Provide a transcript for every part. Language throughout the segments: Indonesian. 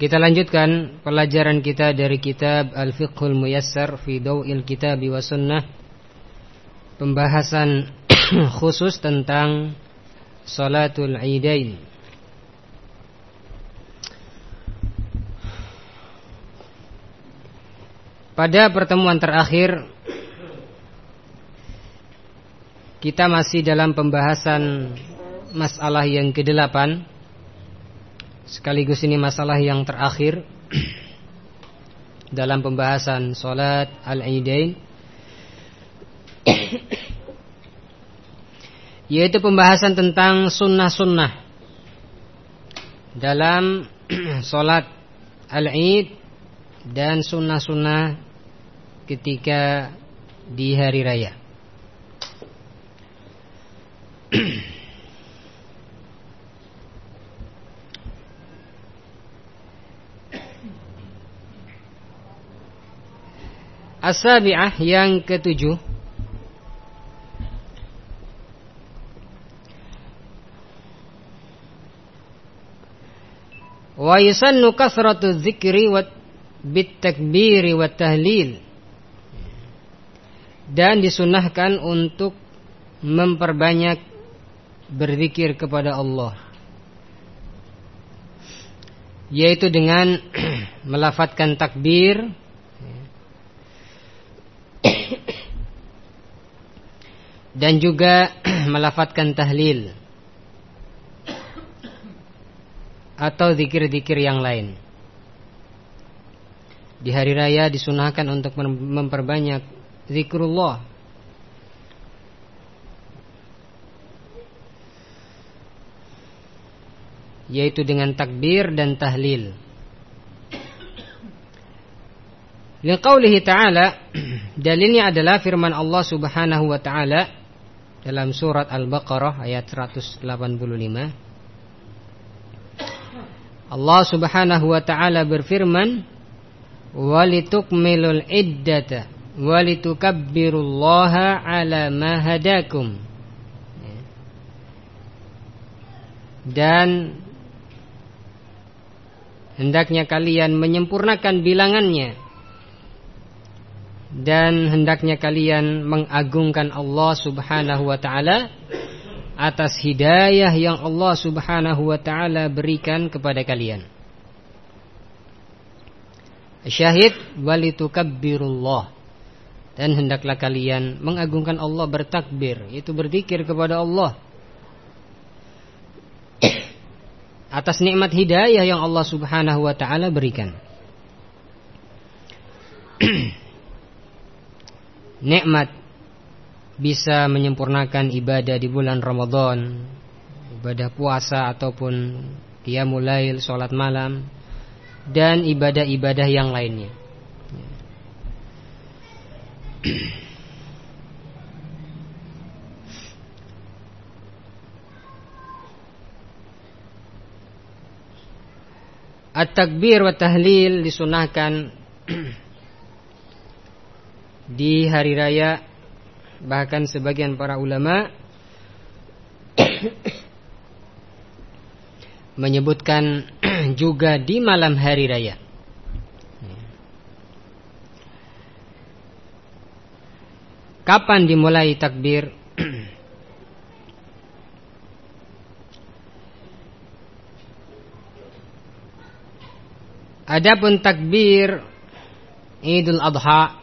Kita lanjutkan pelajaran kita dari kitab Al-Fiqhul Muyassar fi Daw'il Kitab wa Sunnah. Pembahasan khusus tentang Salatul Aidain. Pada pertemuan terakhir kita masih dalam pembahasan masalah yang kedelapan Sekaligus ini masalah yang terakhir dalam pembahasan solat al-Aidain yaitu pembahasan tentang sunnah-sunnah dalam solat al-Aid dan sunnah-sunnah ketika di hari raya. As-sabi'ah yang ketujuh. Wa yusannu kasratu dzikri wa bitakbiri wa tahlil. Dan disunahkan untuk memperbanyak berzikir kepada Allah. Yaitu dengan melafatkan takbir dan juga melafatkan tahlil atau zikir-zikir yang lain. Di hari raya disunahkan untuk memperbanyak zikrullah. Yaitu dengan takbir dan tahlil. Liqaulihi ta'ala Dalilnya adalah firman Allah subhanahu wa ta'ala Dalam surat Al-Baqarah ayat 185 Allah subhanahu wa ta'ala berfirman Walitukmilul iddata Walitukabbirullaha ala ma hadakum. Dan Hendaknya kalian menyempurnakan bilangannya dan hendaknya kalian mengagungkan Allah Subhanahu wa taala atas hidayah yang Allah Subhanahu wa taala berikan kepada kalian. Syahid walitukabbirullah dan hendaklah kalian mengagungkan Allah bertakbir itu berzikir kepada Allah atas nikmat hidayah yang Allah Subhanahu wa taala berikan. nikmat bisa menyempurnakan ibadah di bulan Ramadan, ibadah puasa ataupun qiyamul lail, salat malam dan ibadah-ibadah yang lainnya. At-takbir wa tahlil disunahkan di hari raya bahkan sebagian para ulama menyebutkan juga di malam hari raya. Kapan dimulai takbir? Adapun takbir Idul Adha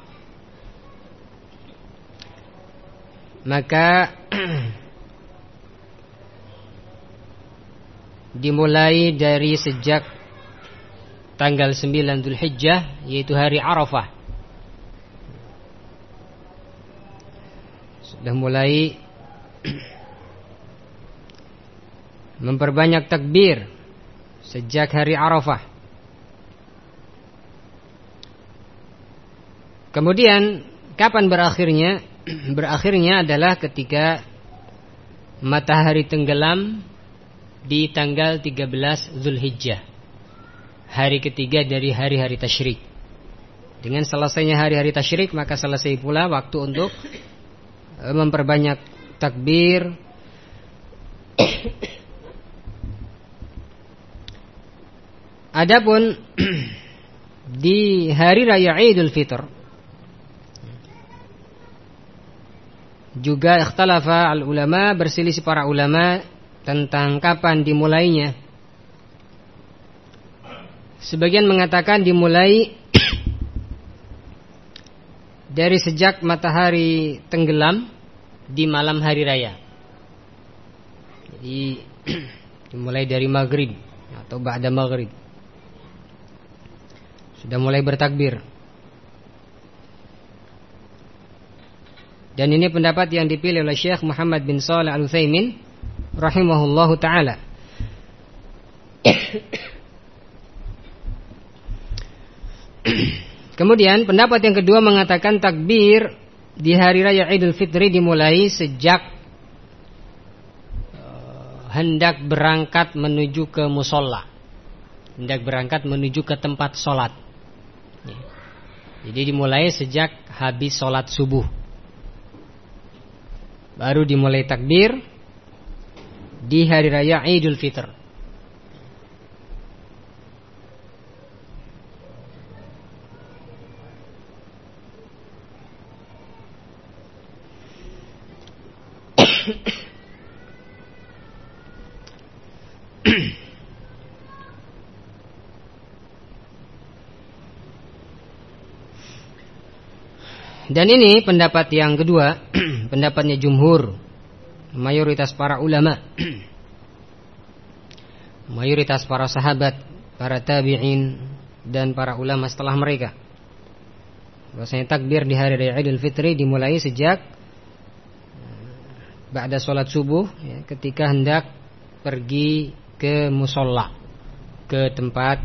maka dimulai dari sejak tanggal 9 Dzulhijjah yaitu hari Arafah. Sudah mulai memperbanyak takbir sejak hari Arafah. Kemudian kapan berakhirnya? Berakhirnya adalah ketika matahari tenggelam di tanggal 13 Zulhijjah. Hari ketiga dari hari-hari tasyrik. Dengan selesainya hari-hari tasyrik maka selesai pula waktu untuk eh, memperbanyak takbir Adapun di hari raya Idul Fitr juga ikhtalafa al ulama berselisih para ulama tentang kapan dimulainya. Sebagian mengatakan dimulai dari sejak matahari tenggelam di malam hari raya. Jadi dimulai dari maghrib atau ba'da maghrib. Sudah mulai bertakbir. Dan ini pendapat yang dipilih oleh Syekh Muhammad bin Salih Al-Utsaimin rahimahullahu taala. Kemudian pendapat yang kedua mengatakan takbir di hari raya Idul Fitri dimulai sejak uh, hendak berangkat menuju ke musola, hendak berangkat menuju ke tempat sholat. Jadi dimulai sejak habis sholat subuh Baru dimulai takbir Di hari raya Idul Fitr Dan ini pendapat yang kedua, pendapatnya jumhur, mayoritas para ulama, mayoritas para sahabat, para tabi'in dan para ulama setelah mereka. Bahwasanya takbir di hari raya Idul Fitri dimulai sejak eh, ba'da sholat subuh ya, ketika hendak pergi ke musola ke tempat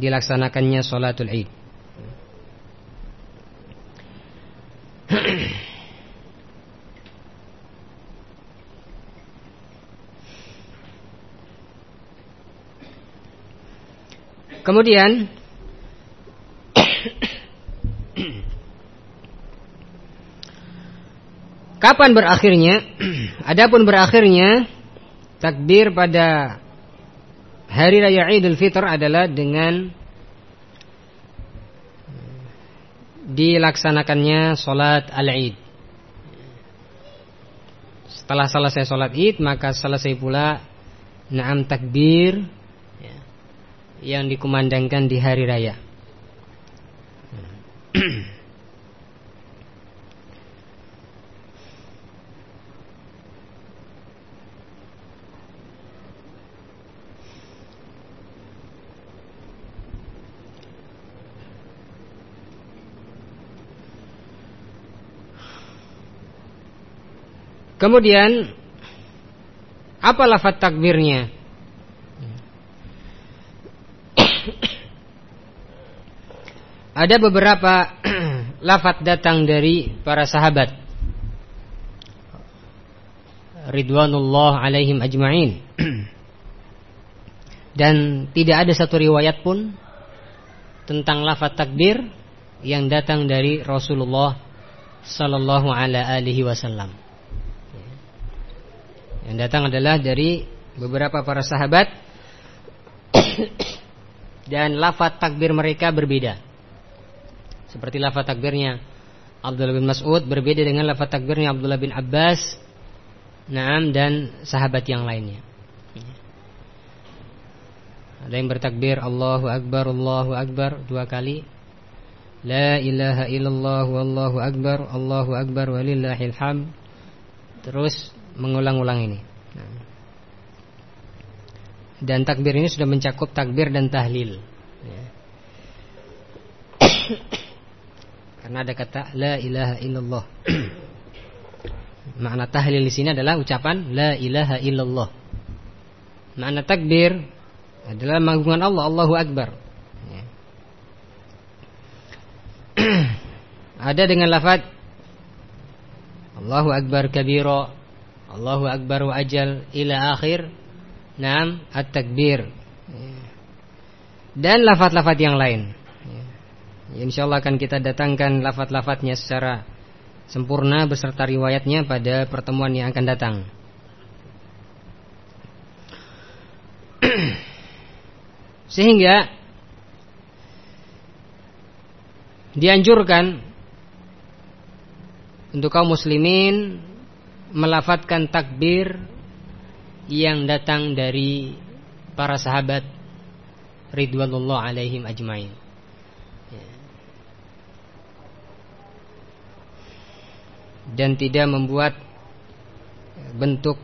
dilaksanakannya sholatul Id. Kemudian Kapan berakhirnya? Adapun berakhirnya takbir pada hari raya Idul Fitr adalah dengan dilaksanakannya sholat al-id. Setelah selesai sholat id maka selesai pula naam takbir ya, yang dikumandangkan di hari raya. Kemudian apa lafaz takbirnya? Ada beberapa lafaz datang dari para sahabat. Ridwanullah alaihim ajma'in. Dan tidak ada satu riwayat pun Tentang lafaz takbir Yang datang dari Rasulullah Sallallahu alaihi wasallam yang datang adalah dari beberapa para sahabat dan lafaz takbir mereka berbeda. Seperti lafaz takbirnya Abdullah bin Mas'ud berbeda dengan lafaz takbirnya Abdullah bin Abbas, Naam dan sahabat yang lainnya. Ada yang bertakbir Allahu Akbar, Allahu Akbar dua kali. La ilaha illallah wallahu akbar, Allahu akbar walillahil hamd. Terus mengulang-ulang ini. Dan takbir ini sudah mencakup takbir dan tahlil. Ya. Karena ada kata la ilaha illallah. Makna tahlil di sini adalah ucapan la ilaha illallah. Makna takbir adalah mengagungkan Allah, Allahu Akbar. Ya. ada dengan lafaz Allahu akbar kabira Allahu akbar wa ajal ila akhir Naam at-takbir dan lafaz-lafaz yang lain. Ya. Insyaallah akan kita datangkan lafaz-lafaznya secara sempurna beserta riwayatnya pada pertemuan yang akan datang. Sehingga dianjurkan untuk kaum muslimin melafatkan takbir yang datang dari para sahabat ridwanullah alaihim ajmain. Dan tidak membuat bentuk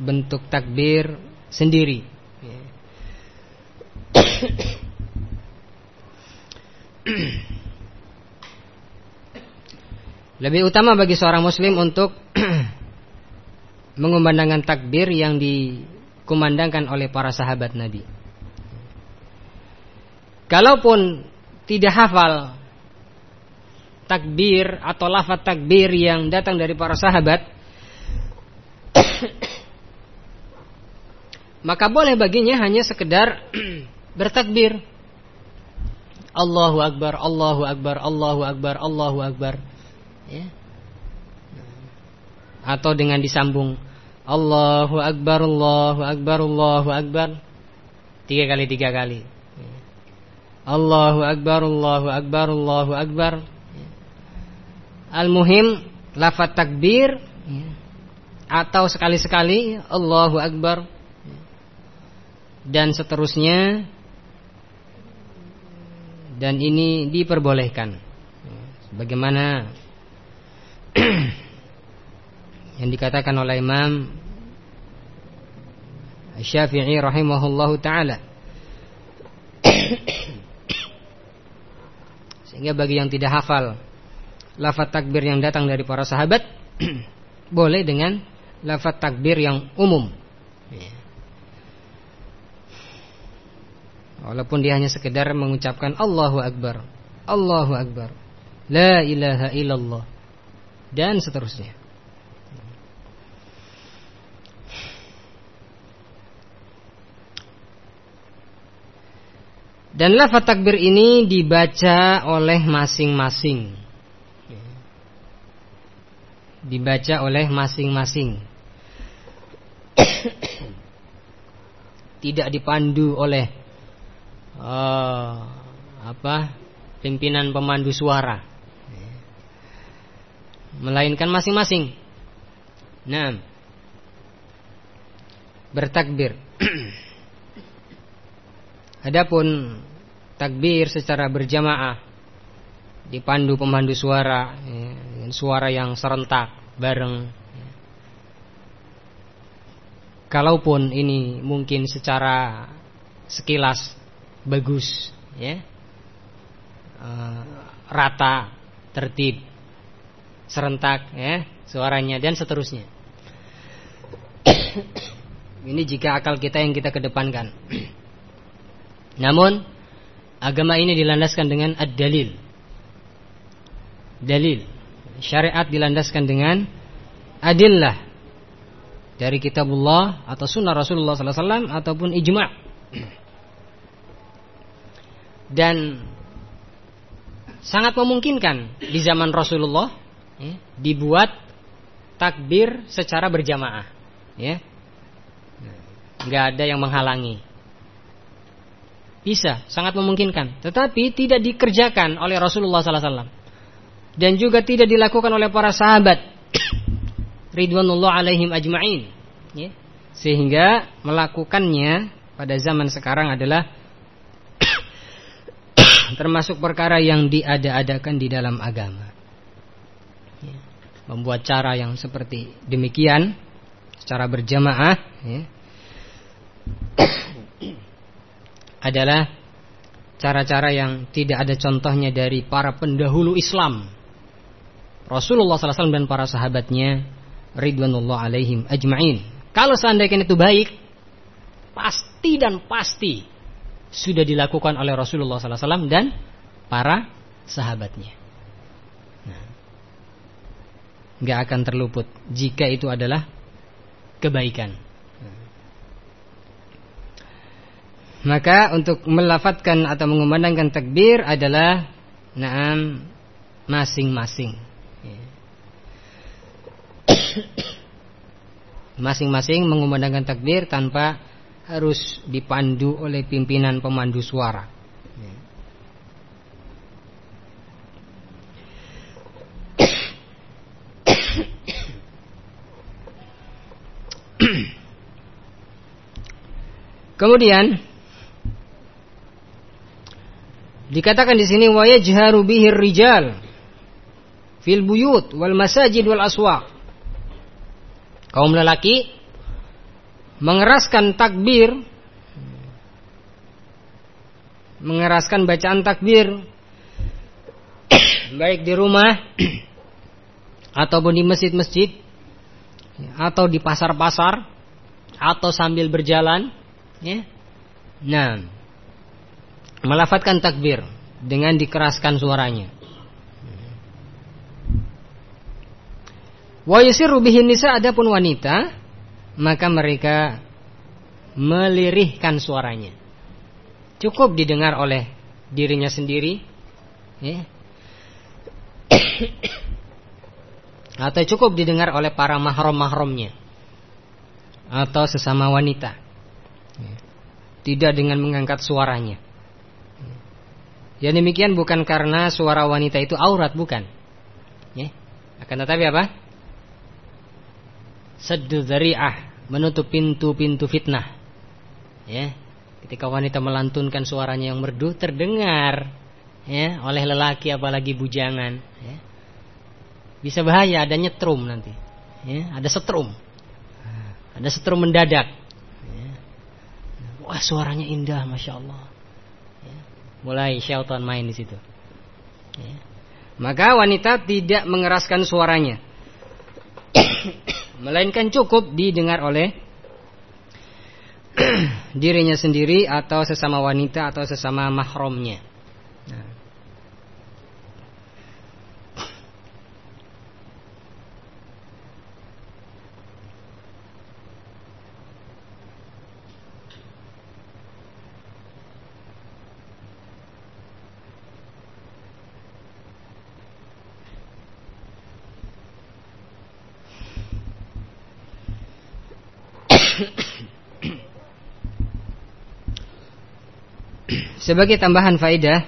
bentuk takbir sendiri. Ya. Lebih utama bagi seorang muslim untuk mengumandangkan takbir yang dikumandangkan oleh para sahabat Nabi. Kalaupun tidak hafal takbir atau lafaz takbir yang datang dari para sahabat, maka boleh baginya hanya sekedar bertakbir. Allahu Akbar, Allahu Akbar, Allahu Akbar, Allahu Akbar. Ya. Atau dengan disambung Allahu Akbar, Allahu Akbar, Allahu Akbar. Tiga kali, tiga kali. Allahu Akbar, Allahu Akbar, Allahu Akbar. Al-muhim lafaz takbir ya. atau sekali-sekali Allahu Akbar dan seterusnya dan ini diperbolehkan bagaimana yang dikatakan oleh Imam Syafi'i rahimahullahu taala. Sehingga bagi yang tidak hafal lafaz takbir yang datang dari para sahabat boleh dengan lafaz takbir yang umum. Walaupun dia hanya sekedar mengucapkan Allahu Akbar Allahu Akbar La ilaha illallah Dan seterusnya. Dan lafaz takbir ini dibaca oleh masing-masing. Dibaca oleh masing-masing. Tidak dipandu oleh uh, apa pimpinan pemandu suara melainkan masing-masing. Nah bertakbir. Adapun takbir secara berjamaah dipandu pemandu suara ya, suara yang serentak bareng. Kalaupun ini mungkin secara sekilas bagus ya uh, rata tertib serentak ya suaranya dan seterusnya. Ini jika akal kita yang kita kedepankan. Namun agama ini dilandaskan dengan ad-dalil. Dalil. Syariat dilandaskan dengan adillah. Dari kitabullah atau sunnah Rasulullah SAW ataupun ijma' dan sangat memungkinkan di zaman Rasulullah ya, dibuat takbir secara berjamaah ya. Nggak ada yang menghalangi. Bisa sangat memungkinkan. Tetapi tidak dikerjakan oleh Rasulullah SAW dan juga tidak dilakukan oleh para sahabat. Ridwanullah alaihim ajmain ya. sehingga melakukannya pada zaman sekarang adalah termasuk perkara yang diada-adakan di dalam agama. Membuat cara yang seperti demikian secara berjamaah ya, adalah cara-cara yang tidak ada contohnya dari para pendahulu Islam. Rasulullah SAW dan para sahabatnya Ridwanullah alaihim ajma'in Kalau seandainya itu baik Pasti dan pasti sudah dilakukan oleh Rasulullah SAW dan para sahabatnya. Nah, nggak akan terluput jika itu adalah kebaikan. Maka untuk melafatkan atau mengumandangkan takbir adalah naam masing-masing. Masing-masing mengumandangkan takbir tanpa harus dipandu oleh pimpinan pemandu suara. Kemudian dikatakan di sini wa yajharu bihi rijal fil buyut wal masajid wal aswaq. Kaum lelaki mengeraskan takbir mengeraskan bacaan takbir baik di rumah ataupun di masjid-masjid atau di pasar-pasar atau sambil berjalan ya. Nah, melafatkan takbir dengan dikeraskan suaranya. Wa yusiru bihin nisa adapun wanita maka mereka melirihkan suaranya. Cukup didengar oleh dirinya sendiri ya. Atau cukup didengar oleh para mahram-mahramnya Atau sesama wanita Tidak dengan mengangkat suaranya Ya demikian bukan karena suara wanita itu aurat bukan ya. Akan tetapi apa? Saddu dzari'ah Menutup pintu-pintu fitnah Ya Ketika wanita melantunkan suaranya yang merdu Terdengar ya oleh lelaki apalagi bujangan ya. Bisa bahaya ada nyetrum nanti ya, Ada setrum Ada setrum mendadak ya. Wah suaranya indah Masya Allah ya. Mulai syaitan main di situ ya. Maka wanita tidak mengeraskan suaranya Melainkan cukup didengar oleh dirinya sendiri atau sesama wanita atau sesama mahramnya. Nah. Sebagai tambahan faidah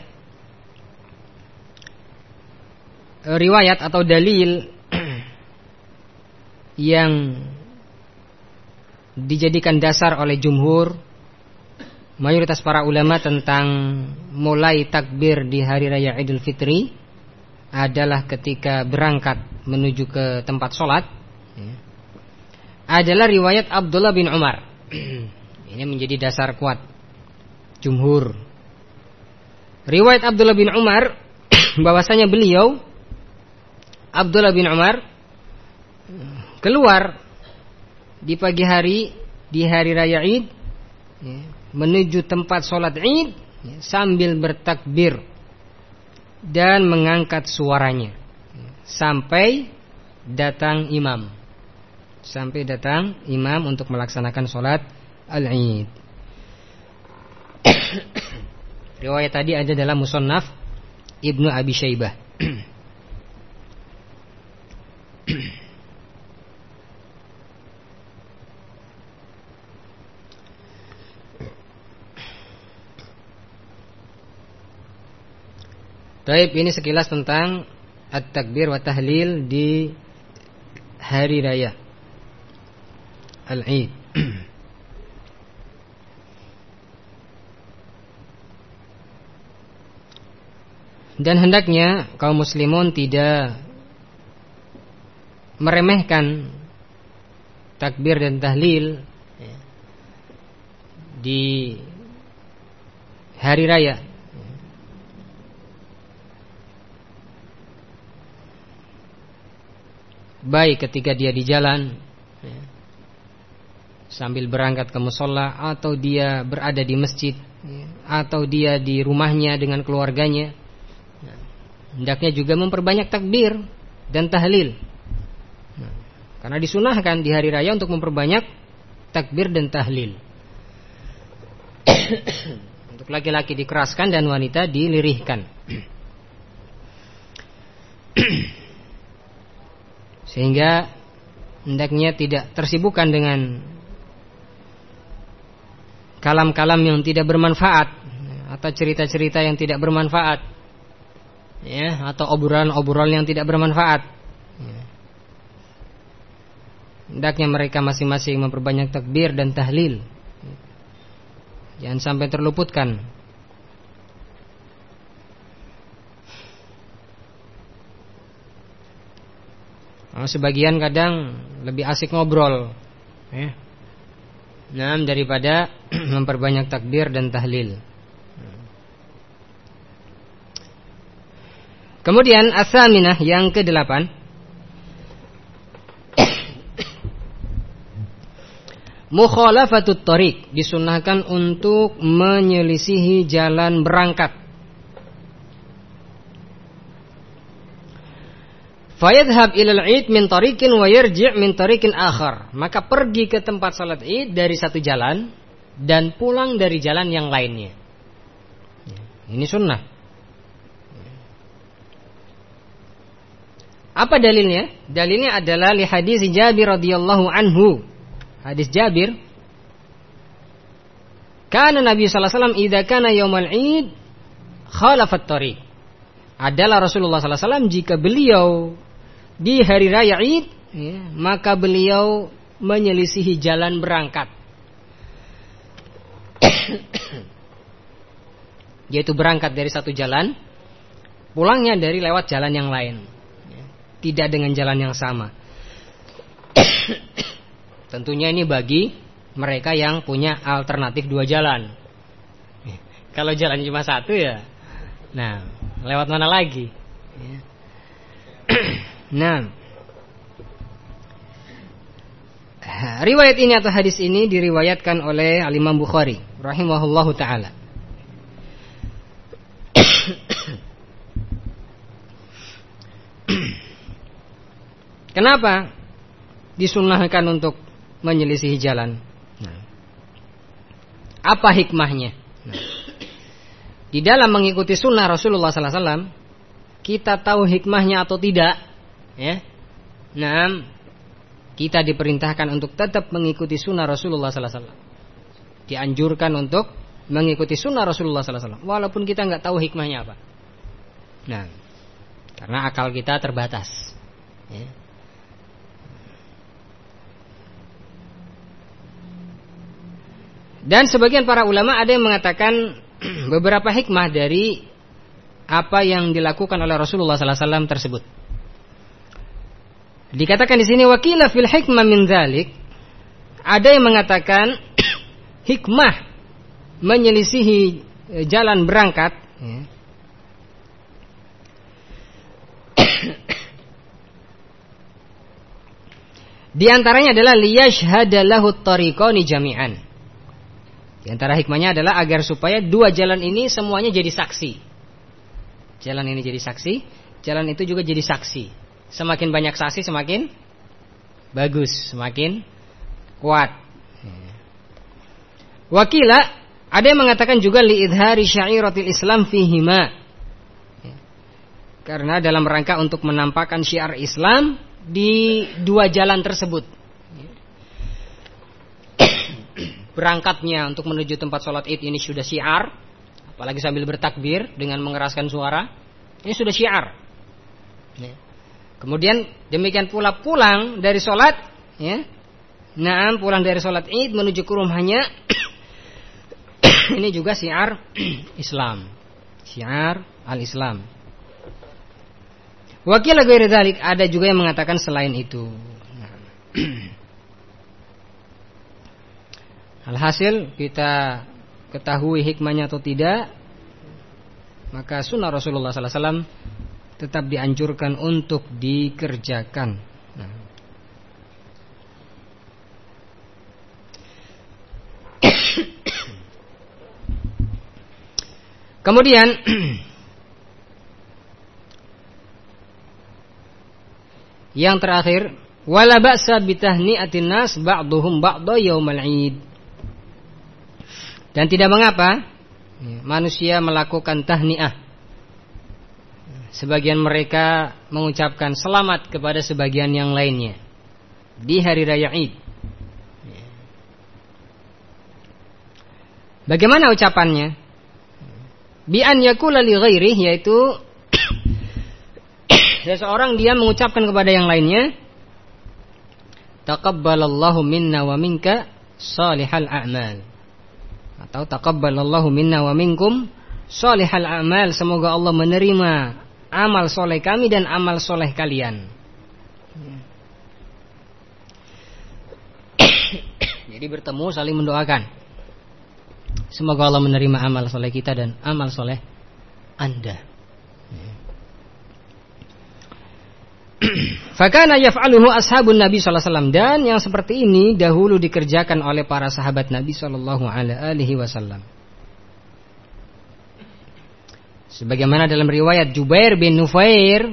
riwayat atau dalil yang dijadikan dasar oleh jumhur mayoritas para ulama tentang mulai takbir di hari raya Idul Fitri adalah ketika berangkat menuju ke tempat sholat. Ya, adalah riwayat Abdullah bin Umar. Ini menjadi dasar kuat jumhur Riwayat Abdullah bin Umar bahwasanya beliau Abdullah bin Umar keluar di pagi hari di hari raya Id ya, menuju tempat sholat Id ya, sambil bertakbir dan mengangkat suaranya. Sampai datang imam. Sampai datang imam untuk melaksanakan sholat al-Id Riwayat tadi ada dalam Musannaf Ibnu Abi Syaibah. Taib ini sekilas tentang At-Takbir wa Tahlil di Hari Raya Al-Eid Dan hendaknya kaum muslimun tidak meremehkan takbir dan tahlil ya, di hari raya. Baik ketika dia di jalan ya, sambil berangkat ke musola atau dia berada di masjid ya, atau dia di rumahnya dengan keluarganya hendaknya juga memperbanyak takbir dan tahlil. Nah, karena disunahkan di hari raya untuk memperbanyak takbir dan tahlil. untuk laki-laki dikeraskan dan wanita dilirihkan. Sehingga hendaknya tidak tersibukkan dengan kalam-kalam yang tidak bermanfaat atau cerita-cerita yang tidak bermanfaat ya atau obrolan-obrolan yang tidak bermanfaat ya. hendaknya mereka masing-masing memperbanyak takbir dan tahlil jangan sampai terluputkan Nah, sebagian kadang lebih asik ngobrol, ya. Nah, daripada memperbanyak takbir dan tahlil. Kemudian asaminah yang kedelapan Mukhalafatut tariq disunahkan untuk menyelisihi jalan berangkat Fayadhab ilal id min tariqin wa yarji' min tariqin akhar. Maka pergi ke tempat salat id dari satu jalan dan pulang dari jalan yang lainnya. Ini sunnah. Apa dalilnya? Dalilnya adalah li hadis Jabir radhiyallahu anhu. Hadis Jabir Karena Nabi sallallahu alaihi wasallam idza kana yaumal id khalafat tariq. Adalah Rasulullah sallallahu alaihi wasallam jika beliau di hari raya Id, ya, maka beliau menyelisihi jalan berangkat. Yaitu berangkat dari satu jalan, pulangnya dari lewat jalan yang lain. Tidak dengan jalan yang sama. Tentunya ini bagi mereka yang punya alternatif dua jalan. Kalau jalan cuma satu ya, nah lewat mana lagi? Ya. Nah. Riwayat ini atau hadis ini diriwayatkan oleh Al-Imam Bukhari rahimahullahu taala. Kenapa disunahkan untuk menyelisihi jalan? Nah. Apa hikmahnya? Nah. Di dalam mengikuti sunnah Rasulullah SAW, kita tahu hikmahnya atau tidak? Ya. Nah, kita diperintahkan untuk tetap mengikuti sunnah Rasulullah Wasallam. Dianjurkan untuk mengikuti sunnah Rasulullah Wasallam, walaupun kita nggak tahu hikmahnya apa. Nah, karena akal kita terbatas. Ya. Dan sebagian para ulama ada yang mengatakan beberapa hikmah dari apa yang dilakukan oleh Rasulullah Sallallahu Alaihi Wasallam tersebut. Dikatakan di sini wakilah fil hikmah min dzalik. Ada yang mengatakan hikmah menyelisihi e, jalan berangkat ya. Di antaranya adalah liyashhadalahu tariqani jami'an. Di antara hikmahnya adalah agar supaya dua jalan ini semuanya jadi saksi. Jalan ini jadi saksi, jalan itu juga jadi saksi. Semakin banyak saksi semakin bagus, semakin kuat. Wakila ada yang mengatakan juga liidhari syairatil Islam fihima. Karena dalam rangka untuk menampakkan syiar Islam di dua jalan tersebut. Berangkatnya untuk menuju tempat sholat id ini sudah syiar, apalagi sambil bertakbir dengan mengeraskan suara, ini sudah syiar. Kemudian demikian pula pulang dari sholat, ya. Nah, pulang dari sholat id menuju ke rumahnya. ini juga syiar Islam. Syiar al-Islam. Wakil ghairi dzalik ada juga yang mengatakan selain itu. Nah. Alhasil kita ketahui hikmahnya atau tidak, maka sunnah Rasulullah wasallam tetap dianjurkan untuk dikerjakan. Nah. Kemudian Yang terakhir, wala ba'sa bitahni'atin nas ba'duhum ba'da yaumal 'id. Dan tidak mengapa ya, manusia melakukan tahniah. Sebagian mereka mengucapkan selamat kepada sebagian yang lainnya di hari raya Id. Bagaimana ucapannya? Bi an yakula li ghairih yaitu seseorang dia mengucapkan kepada yang lainnya taqabbalallahu minna wa minka salihal a'mal atau taqabbalallahu minna wa minkum salihal a'mal. Semoga Allah menerima amal soleh kami dan amal soleh kalian. Jadi bertemu saling mendoakan. Semoga Allah menerima amal soleh kita dan amal soleh anda. Fakana yaf'aluhu ashabun Nabi sallallahu alaihi wasallam dan yang seperti ini dahulu dikerjakan oleh para sahabat Nabi sallallahu alaihi wasallam. Sebagaimana dalam riwayat Jubair bin Nufair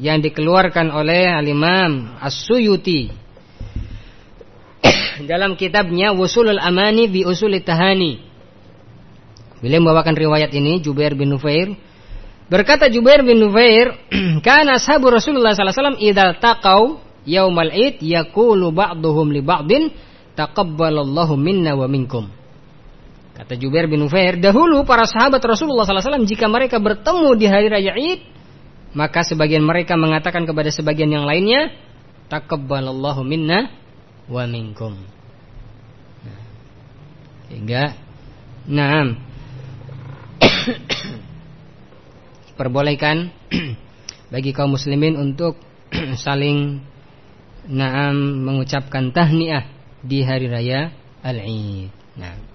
yang dikeluarkan oleh Al-Imam As-Suyuti dalam kitabnya Wusulul Amani bi Usul Tahani. Beliau membawakan riwayat ini Jubair bin Nufair berkata Jubair bin Nufair kana ashabu Rasulullah sallallahu alaihi wasallam idzal taqau yaumal id yaqulu ba'dhum li ba'din taqabbalallahu minna wa minkum. Kata Jubair bin Nufair, dahulu para sahabat Rasulullah sallallahu alaihi wasallam jika mereka bertemu di hari raya Id, maka sebagian mereka mengatakan kepada sebagian yang lainnya, taqabbalallahu minna wa minkum. Nah, sehingga Naam Perbolehkan Bagi kaum muslimin untuk Saling Naam mengucapkan tahniah Di hari raya Al-Id Nah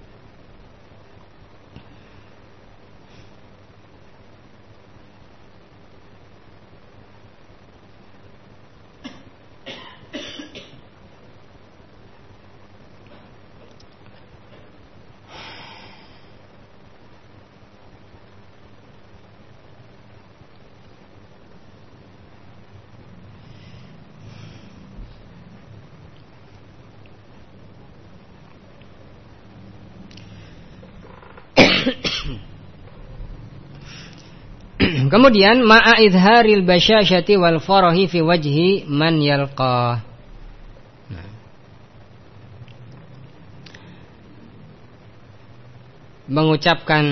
Kemudian ma'a idharil basyasyati wal farahi fi wajhi man yalqa. Nah. Mengucapkan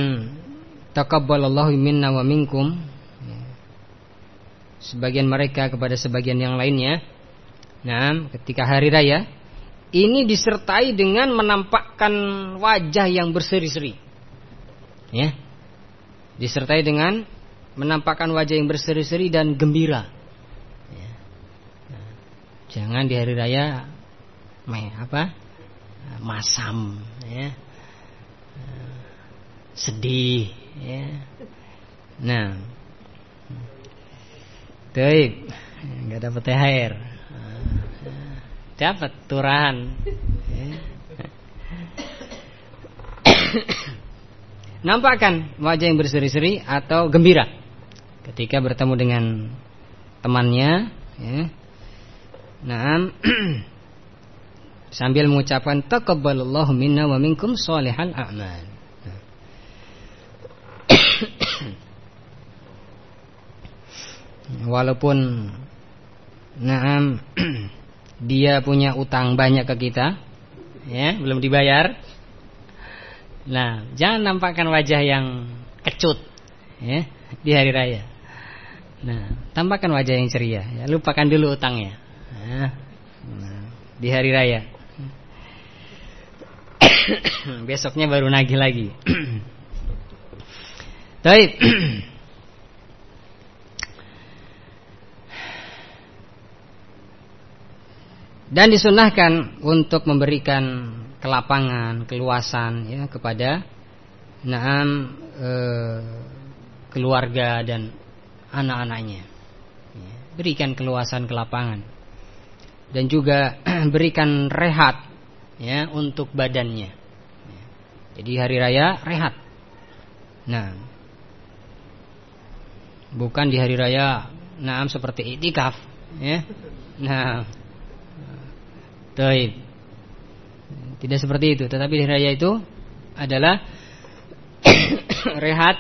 taqabbalallahu minna wa minkum sebagian mereka kepada sebagian yang lainnya. Nah, ketika hari raya ini disertai dengan menampakkan wajah yang berseri-seri. Ya. Disertai dengan menampakkan wajah yang berseri-seri dan gembira. Ya. Nah, jangan di hari raya apa masam, ya. sedih. Ya. Nah, Baik, nggak dapat THR, dapat turahan. Ya. Nampakkan wajah yang berseri-seri atau gembira ketika bertemu dengan temannya ya. Nah, sambil mengucapkan taqabbalallahu minna wa minkum shalihal a'mal. Walaupun Naam dia punya utang banyak ke kita ya, belum dibayar. Nah, jangan nampakkan wajah yang kecut ya di hari raya. Nah, tambahkan wajah yang ceria. Ya, lupakan dulu utangnya. Nah, di hari raya. Besoknya baru nagih lagi. Baik. Dan disunahkan untuk memberikan kelapangan, keluasan ya kepada naam e, keluarga dan anak-anaknya. Ya, berikan keluasan ke lapangan dan juga berikan rehat ya untuk badannya. Ya, jadi hari raya rehat. Nah, Bukan di hari raya Naam seperti itikaf ya. Nah Taib Tidak seperti itu Tetapi di hari raya itu adalah Rehat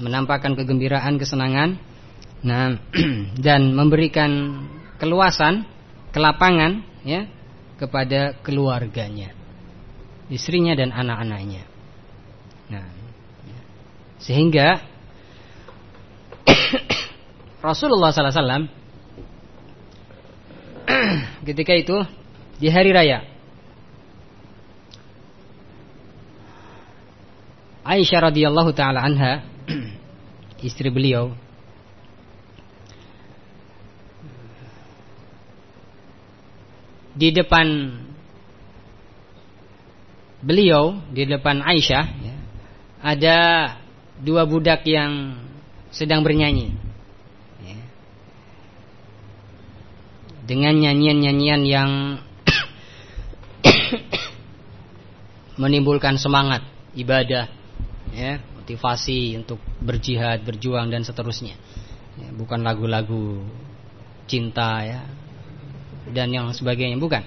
Menampakkan kegembiraan, kesenangan Nah Dan memberikan keluasan Kelapangan ya Kepada keluarganya Istrinya dan anak-anaknya. Nah Sehingga Rasulullah SAW ketika itu di hari raya Aisyah radhiyallahu taala anha istri beliau. Di depan beliau di depan Aisyah ya, ada dua budak yang sedang bernyanyi. Dengan nyanyian-nyanyian yang menimbulkan semangat ibadah ya motivasi untuk berjihad berjuang dan seterusnya. Ya, bukan lagu-lagu cinta ya dan yang sebagainya bukan.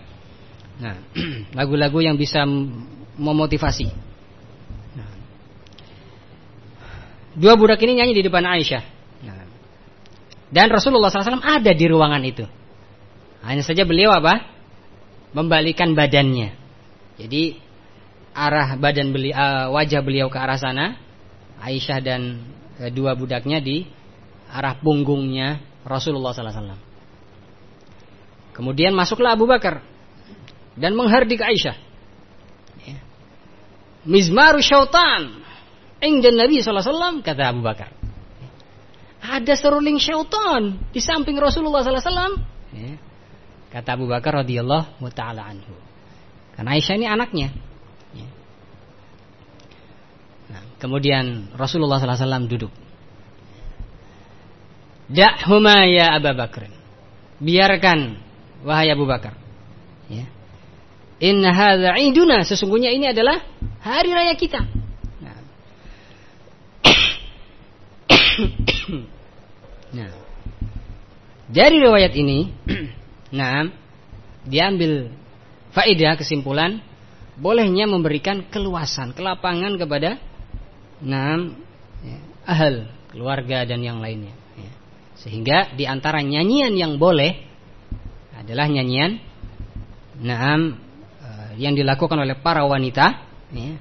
Nah lagu-lagu yang bisa memotivasi. Nah, dua budak ini nyanyi di depan Aisyah. Nah, dan Rasulullah SAW ada di ruangan itu. Hanya saja beliau apa? Membalikan badannya. Jadi arah badan beliau, uh, wajah beliau ke arah sana. Aisyah dan uh, dua budaknya di arah punggungnya Rasulullah SAW. Kemudian masuklah Abu Bakar dan menghardik Aisyah. Ya. Mizmaru syaitan Inda Nabi SAW kata Abu Bakar. Ada seruling syaitan di samping Rasulullah SAW. Ya. Kata Abu Bakar radhiyallahu taala anhu. Karena Aisyah ini anaknya. Ya. Nah, kemudian Rasulullah SAW duduk. Da'huma ya Abu Bakar. Biarkan wahai Abu Bakar. Ya. Inna hadza iduna. Sesungguhnya ini adalah hari raya kita. Nah. nah. Dari riwayat ini Nah, diambil faedah kesimpulan bolehnya memberikan keluasan, kelapangan kepada enam ya, keluarga dan yang lainnya. Ya. Sehingga di antara nyanyian yang boleh adalah nyanyian enam eh, yang dilakukan oleh para wanita ya,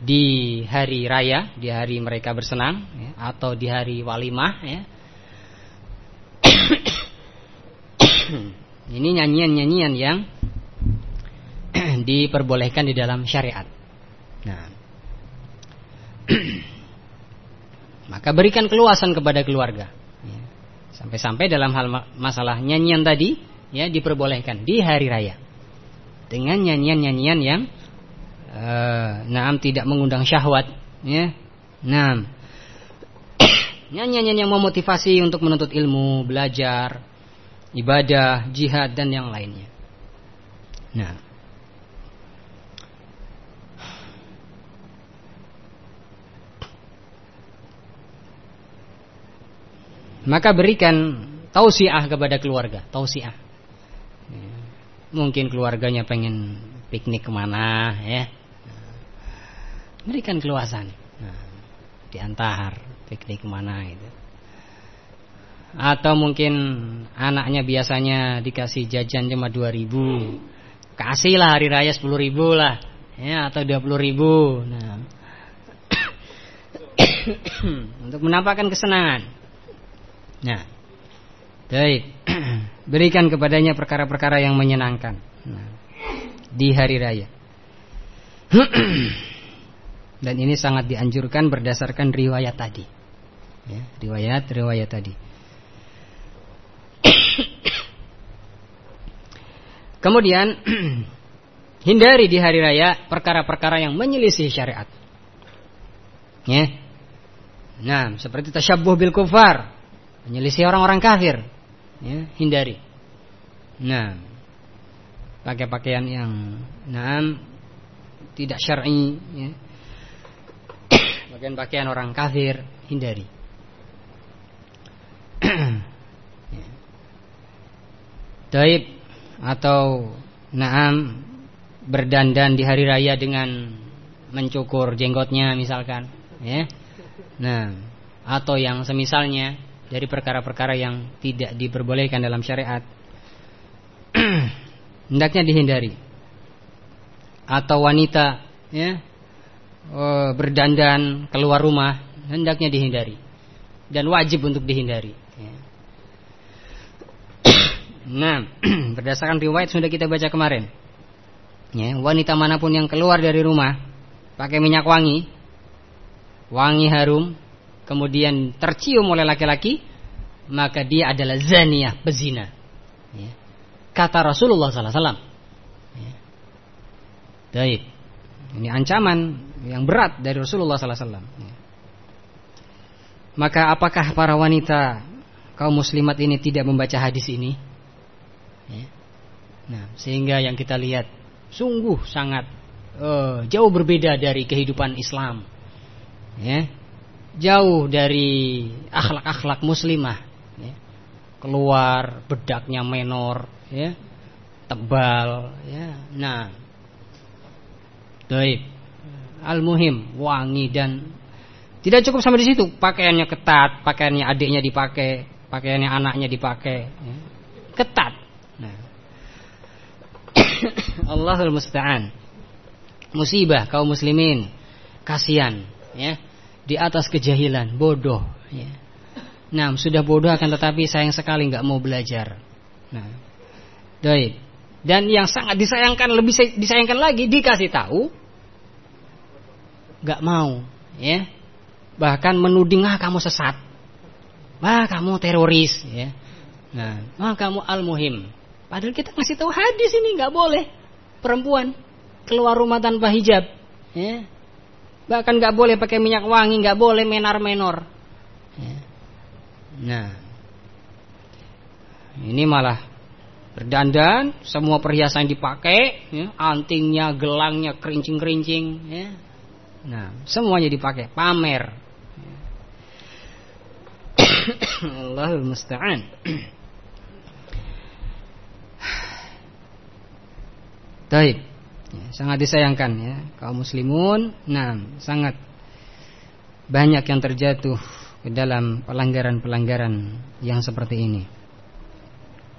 di hari raya, di hari mereka bersenang ya, atau di hari walimah ya. Ini nyanyian-nyanyian yang diperbolehkan di dalam syariat. Nah, maka berikan keluasan kepada keluarga. Ya. Sampai-sampai dalam hal masalah nyanyian tadi, ya diperbolehkan di hari raya dengan nyanyian-nyanyian yang uh, naam tidak mengundang syahwat, ya. Naam. Nyanyian yang memotivasi untuk menuntut ilmu, belajar, ibadah, jihad dan yang lainnya. Nah, maka berikan tausiah kepada keluarga, tausiah. Mungkin keluarganya pengen piknik ke mana, ya. Berikan keluasan. Nah, diantar piknik ke mana itu atau mungkin anaknya biasanya dikasih jajan cuma 2000 kasihlah hari raya 10 ribu lah ya atau 20 ribu nah untuk menampakkan kesenangan nah. Baik. Berikan kepadanya perkara-perkara yang menyenangkan. Nah, di hari raya. Dan ini sangat dianjurkan berdasarkan riwayat tadi. Ya, riwayat riwayat tadi. Kemudian hindari di hari raya perkara-perkara yang menyelisih syariat. Ya. Nah, seperti tasyabbuh bil kufar, menyelisih orang-orang kafir. Ya, hindari. Nah pakai pakaian yang naam tidak syar'i ya. pakaian-pakaian orang kafir hindari. Ya. Taib atau naam berdandan di hari raya dengan mencukur jenggotnya misalkan ya. Nah atau yang semisalnya dari perkara-perkara yang tidak diperbolehkan dalam syariat hendaknya dihindari. Atau wanita ya oh, berdandan keluar rumah hendaknya dihindari dan wajib untuk dihindari. Ya. nah, berdasarkan riwayat sudah kita baca kemarin, ya, wanita mana pun yang keluar dari rumah pakai minyak wangi, wangi harum, kemudian tercium oleh laki-laki, maka dia adalah zaniah, bezina. Ya. Kata Rasulullah SAW. Ya. Baik. Ini ancaman yang berat dari Rasulullah SAW. Ya. Maka apakah para wanita kaum muslimat ini tidak membaca hadis ini? Ya. Nah, sehingga yang kita lihat sungguh sangat uh, jauh berbeda dari kehidupan Islam. Ya jauh dari akhlak-akhlak muslimah ya. keluar bedaknya menor ya. Tebal ya. Nah. Baik al-muhim wangi dan tidak cukup sampai di situ. Pakaiannya ketat pakaiannya adiknya dipakai pakaiannya anaknya dipakai ya. ketat. Nah. Allahul musta'an. Musibah kaum muslimin. Kasihan ya di atas kejahilan, bodoh. Ya. Nah, sudah bodoh akan tetapi sayang sekali nggak mau belajar. Nah. Dan yang sangat disayangkan lebih disayangkan lagi dikasih tahu, nggak mau, ya. Bahkan menuding ah kamu sesat, ah kamu teroris, ya. Nah, ah kamu al-muhim. Padahal kita ngasih tahu hadis ini nggak boleh perempuan keluar rumah tanpa hijab, ya. Bahkan nggak boleh pakai minyak wangi, nggak boleh menar-menor. Ya. Nah, ini malah berdandan, semua perhiasan dipakai, ya, antingnya, gelangnya, kerincing-kerincing. Ya. Nah, semuanya dipakai, pamer. Allahul musta'an. Taib. Ya, sangat disayangkan ya kaum muslimun. Nah, sangat banyak yang terjatuh ke dalam pelanggaran-pelanggaran yang seperti ini.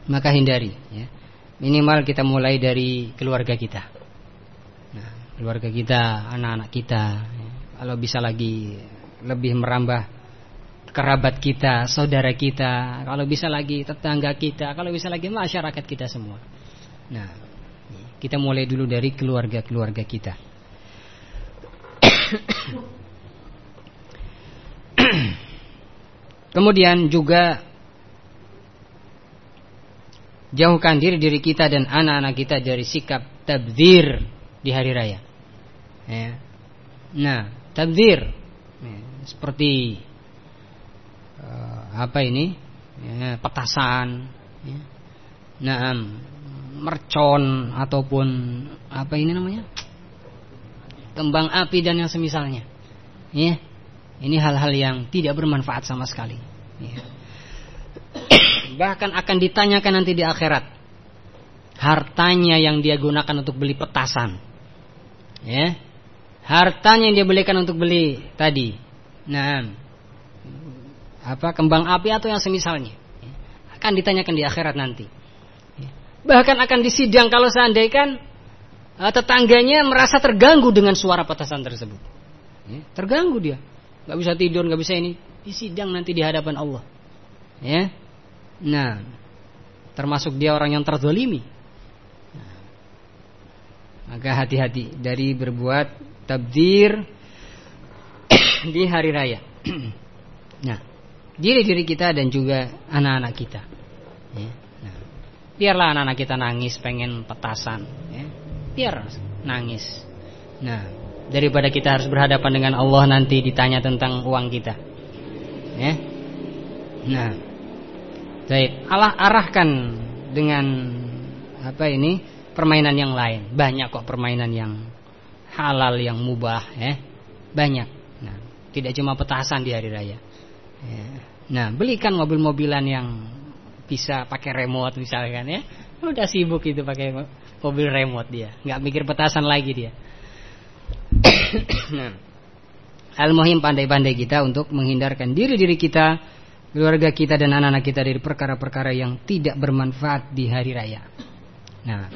Maka hindari ya. Minimal kita mulai dari keluarga kita. Nah, keluarga kita, anak-anak kita, ya. kalau bisa lagi lebih merambah kerabat kita, saudara kita, kalau bisa lagi tetangga kita, kalau bisa lagi masyarakat kita semua. Nah, kita mulai dulu dari keluarga-keluarga kita. Kemudian juga jauhkan diri diri kita dan anak-anak kita dari sikap tabdir di hari raya. Ya. Nah, tabdir ya, seperti uh, apa ini? Ya, petasan. Ya. Nah, mercon ataupun apa ini namanya? Kembang api dan yang semisalnya. Ya. Ini hal-hal yang tidak bermanfaat sama sekali. Ya. bahkan akan ditanyakan nanti di akhirat. Hartanya yang dia gunakan untuk beli petasan. Ya. Hartanya yang dia belikan untuk beli tadi. Nah apa kembang api atau yang semisalnya. Ya. akan ditanyakan di akhirat nanti Bahkan akan disidang kalau seandainya uh, tetangganya merasa terganggu dengan suara petasan tersebut. Ya, terganggu dia. Gak bisa tidur, gak bisa ini. Disidang nanti di hadapan Allah. Ya. Nah, termasuk dia orang yang terzolimi. Nah, maka hati-hati dari berbuat tabdir di hari raya. nah, diri-diri kita dan juga anak-anak kita. Ya. Biarlah anak-anak kita nangis pengen petasan ya. Biar nangis Nah daripada kita harus berhadapan dengan Allah nanti ditanya tentang uang kita ya. Nah Baik Allah arahkan dengan Apa ini Permainan yang lain Banyak kok permainan yang halal yang mubah ya Banyak nah, Tidak cuma petasan di hari raya ya. Nah belikan mobil-mobilan yang bisa pakai remote misalkan ya. Udah sibuk itu pakai mobil remote dia, nggak mikir petasan lagi dia. nah. Al-muhim pandai-pandai kita untuk menghindarkan diri-diri kita, keluarga kita dan anak-anak kita dari perkara-perkara yang tidak bermanfaat di hari raya. Nah.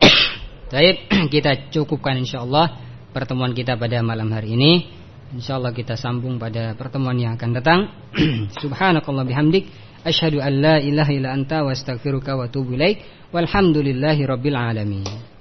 Baik, kita cukupkan insyaallah pertemuan kita pada malam hari ini. Insyaallah kita sambung pada pertemuan yang akan datang. Subhanakallah bihamdik asyhadu an la ilaha illa anta wa astaghfiruka wa atubu ilaik. Walhamdulillahi rabbil alamin.